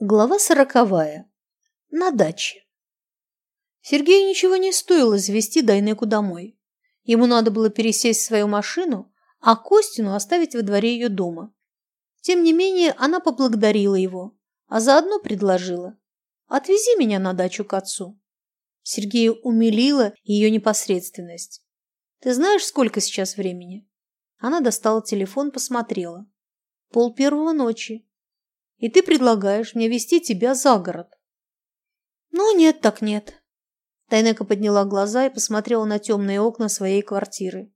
Глава сороковая. На даче. Сергею ничего не стоило завести Дайнеку домой. Ему надо было пересесть в свою машину, а Костину оставить во дворе ее дома. Тем не менее, она поблагодарила его, а заодно предложила «Отвези меня на дачу к отцу». Сергею умилила ее непосредственность. «Ты знаешь, сколько сейчас времени?» Она достала телефон, посмотрела. «Пол первого ночи. И ты предлагаешь мне вести тебя за город. Ну, нет так нет. Тайнека подняла глаза и посмотрела на темные окна своей квартиры.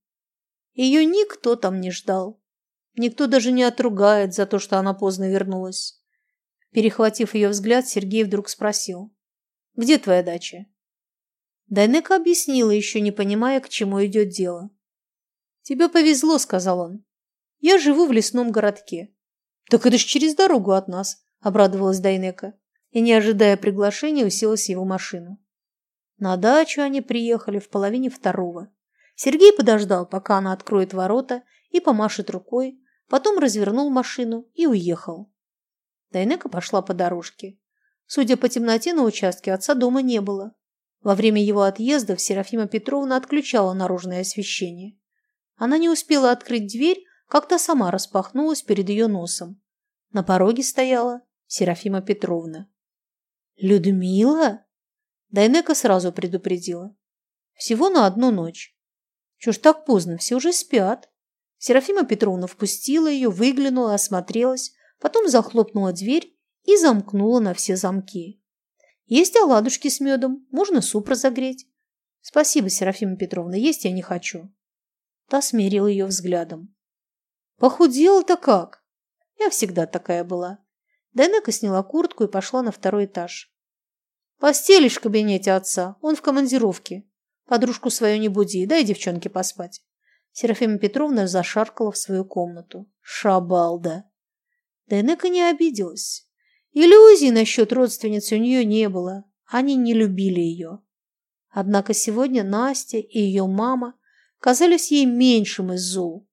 Ее никто там не ждал. Никто даже не отругает за то, что она поздно вернулась. Перехватив ее взгляд, Сергей вдруг спросил. «Где твоя дача?» Дайнека объяснила, еще не понимая, к чему идет дело. «Тебе повезло», — сказал он. «Я живу в лесном городке. «Так это ж через дорогу от нас», – обрадовалась Дайнека и, не ожидая приглашения, уселась в его машину. На дачу они приехали в половине второго. Сергей подождал, пока она откроет ворота и помашет рукой, потом развернул машину и уехал. Дайнека пошла по дорожке. Судя по темноте на участке, отца дома не было. Во время его отъезда Серафима Петровна отключала наружное освещение. Она не успела открыть дверь, как та сама распахнулась перед ее носом. На пороге стояла Серафима Петровна. «Людмила?» Дайнека сразу предупредила. «Всего на одну ночь. Чего ж так поздно, все уже спят». Серафима Петровна впустила ее, выглянула, осмотрелась, потом захлопнула дверь и замкнула на все замки. «Есть оладушки с медом, можно суп разогреть». «Спасибо, Серафима Петровна, есть я не хочу». Та смерила ее взглядом. «Похудела-то как?» Я всегда такая была. Дайнека сняла куртку и пошла на второй этаж. Постелишь в кабинете отца, он в командировке. Подружку свою не буди, дай девчонке поспать. Серафима Петровна зашаркала в свою комнату. Шабалда. Дайнека не обиделась. Иллюзий насчет родственницы у нее не было. Они не любили ее. Однако сегодня Настя и ее мама казались ей меньшим из зол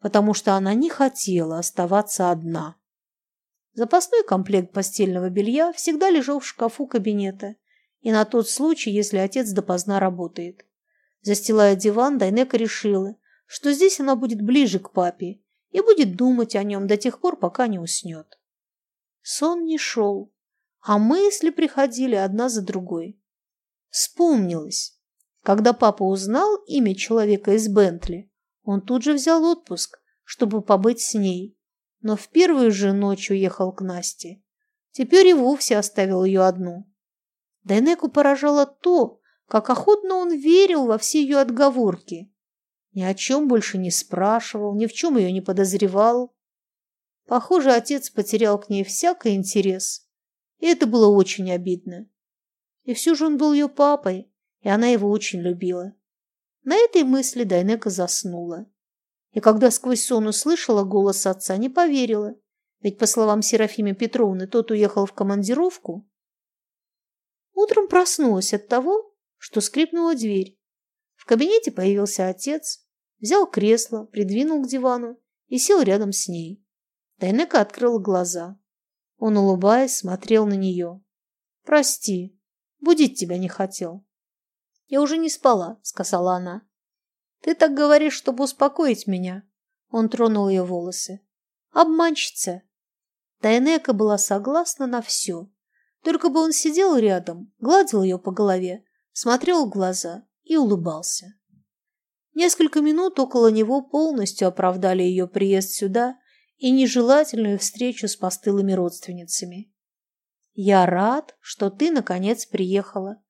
потому что она не хотела оставаться одна. Запасной комплект постельного белья всегда лежал в шкафу кабинета, и на тот случай, если отец допоздна работает. Застилая диван, Дайнека решила, что здесь она будет ближе к папе и будет думать о нем до тех пор, пока не уснет. Сон не шел, а мысли приходили одна за другой. Вспомнилось, когда папа узнал имя человека из Бентли, он тут же взял отпуск, чтобы побыть с ней, но в первую же ночь уехал к Насте. Теперь и вовсе оставил ее одну. Дайнеку поражало то, как охотно он верил во все ее отговорки. Ни о чем больше не спрашивал, ни в чем ее не подозревал. Похоже, отец потерял к ней всякий интерес, и это было очень обидно. И все же он был ее папой, и она его очень любила. На этой мысли Дайнека заснула. И когда сквозь сон услышала голос отца, не поверила. Ведь, по словам Серафимы Петровны, тот уехал в командировку. Утром проснулась от того, что скрипнула дверь. В кабинете появился отец, взял кресло, придвинул к дивану и сел рядом с ней. Дайнека открыла глаза. Он, улыбаясь, смотрел на нее. «Прости, будить тебя не хотел». «Я уже не спала», — сказала она. «Ты так говоришь, чтобы успокоить меня». Он тронул ее волосы. «Обманщица». Дайнека была согласна на все. Только бы он сидел рядом, гладил ее по голове, смотрел в глаза и улыбался. Несколько минут около него полностью оправдали ее приезд сюда и нежелательную встречу с постылыми родственницами. «Я рад, что ты, наконец, приехала»,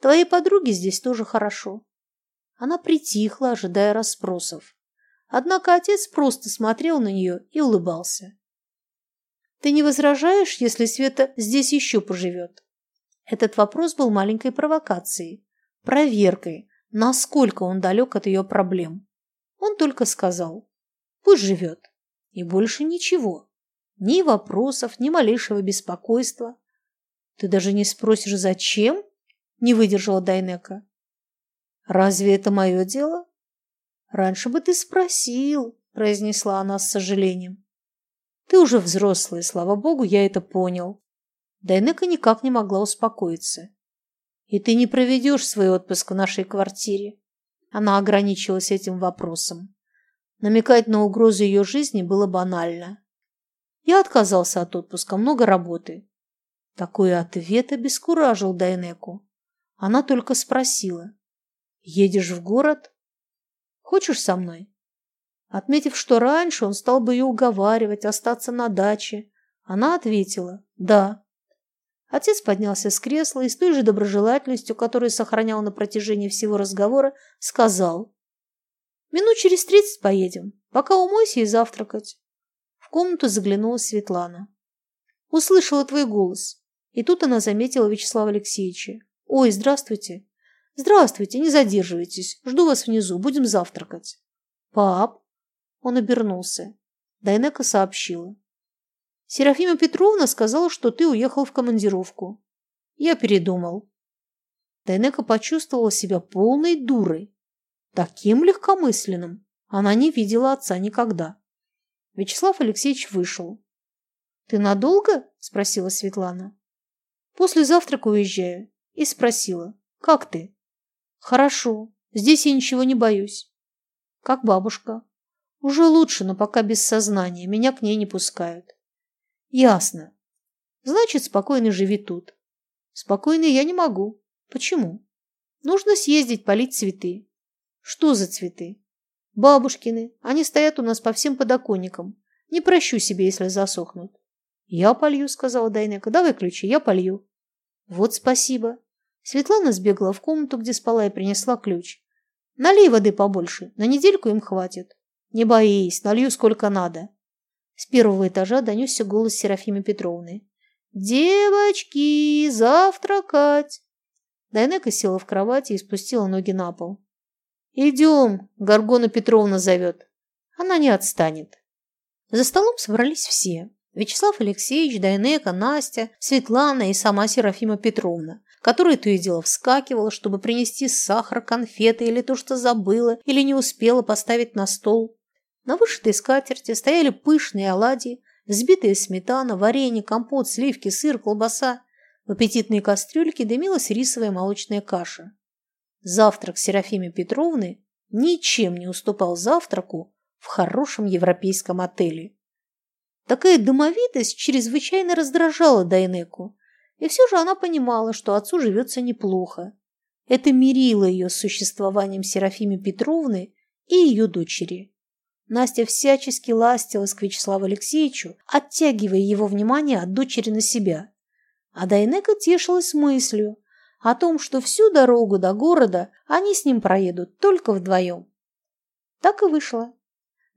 Твоей подруге здесь тоже хорошо. Она притихла, ожидая расспросов. Однако отец просто смотрел на нее и улыбался. «Ты не возражаешь, если Света здесь еще поживет?» Этот вопрос был маленькой провокацией, проверкой, насколько он далек от ее проблем. Он только сказал «Пусть живет». И больше ничего. Ни вопросов, ни малейшего беспокойства. Ты даже не спросишь, зачем? Не выдержала Дайнека. Разве это мое дело? Раньше бы ты спросил, произнесла она с сожалением. Ты уже взрослый, слава богу, я это понял. Дайнека никак не могла успокоиться. «И ты не проведешь свой отпуск в нашей квартире?» Она ограничилась этим вопросом. Намекать на угрозу ее жизни было банально. Я отказался от отпуска, много работы. Такой ответ обескуражил Дайнеку. Она только спросила. «Едешь в город? Хочешь со мной?» Отметив, что раньше он стал бы ее уговаривать остаться на даче, она ответила «да». Отец поднялся с кресла и с той же доброжелательностью, которую сохранял на протяжении всего разговора, сказал «Минут через тридцать поедем, пока умойся и завтракать». В комнату заглянула Светлана. «Услышала твой голос». И тут она заметила Вячеслава Алексеевича. «Ой, здравствуйте». «Здравствуйте, не задерживайтесь. Жду вас внизу, будем завтракать». «Пап?» Он обернулся. Дайнека сообщила. Серафима Петровна сказала, что ты уехал в командировку. Я передумал. Дайнека почувствовала себя полной дурой. Таким легкомысленным она не видела отца никогда. Вячеслав Алексеевич вышел. «Ты надолго?» – спросила Светлана. «После завтрака уезжаю». И спросила. «Как ты?» «Хорошо. Здесь я ничего не боюсь». «Как бабушка?» «Уже лучше, но пока без сознания. Меня к ней не пускают». Ясно. Значит, спокойно живи тут. Спокойно я не могу. Почему? Нужно съездить полить цветы. Что за цветы? Бабушкины. Они стоят у нас по всем подоконникам. Не прощу себе, если засохнут. Я полью, сказала Дайнека. Давай ключи, я полью. Вот спасибо. Светлана сбегала в комнату, где спала, и принесла ключ. Налей воды побольше, на недельку им хватит. Не боись, налью сколько надо. С первого этажа донесся голос Серафимы Петровны. «Девочки, завтракать!» Дайнека села в кровати и спустила ноги на пол. «Идем!» – Гаргона Петровна зовет. Она не отстанет. За столом собрались все. Вячеслав Алексеевич, Дайнека, Настя, Светлана и сама Серафима Петровна, которая то и дело вскакивала, чтобы принести сахар, конфеты или то, что забыла или не успела поставить на стол. На вышитой скатерти стояли пышные оладьи, взбитая сметана, варенье, компот, сливки, сыр, колбаса. В аппетитной кастрюльке дымилась рисовая молочная каша. Завтрак Серафимы Петровны ничем не уступал завтраку в хорошем европейском отеле. Такая домовитость чрезвычайно раздражала Дайнеку, и все же она понимала, что отцу живется неплохо. Это мирило ее с существованием Серафимы Петровны и ее дочери. Настя всячески ластилась к Вячеславу Алексеевичу, оттягивая его внимание от дочери на себя. А Дайнека тешилась мыслью о том, что всю дорогу до города они с ним проедут только вдвоем. Так и вышло.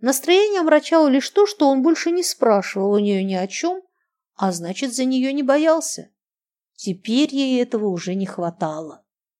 Настроение омрачало лишь то, что он больше не спрашивал у нее ни о чем, а значит, за нее не боялся. Теперь ей этого уже не хватало.